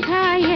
खाए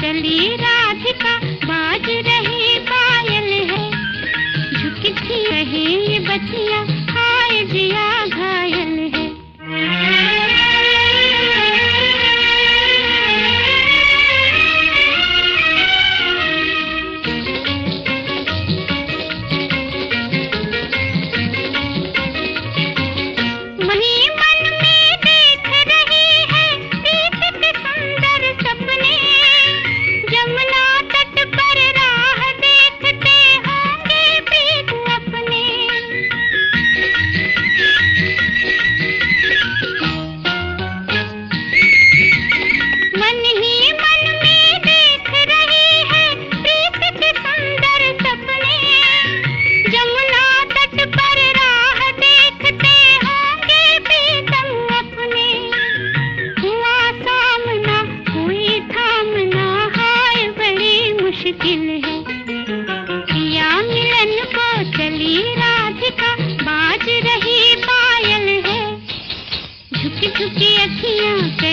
चली राधिका बाज रही पायल है। झुकी रही बचिया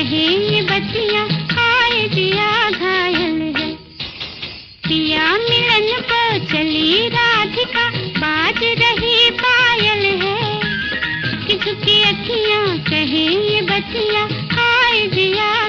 रही बतिया हाय दिया घायल है। पिया मिलन पर चली राधिका, बाज रही पायल है। किसकी अखियाँ कहे ये बतिया हाय दिया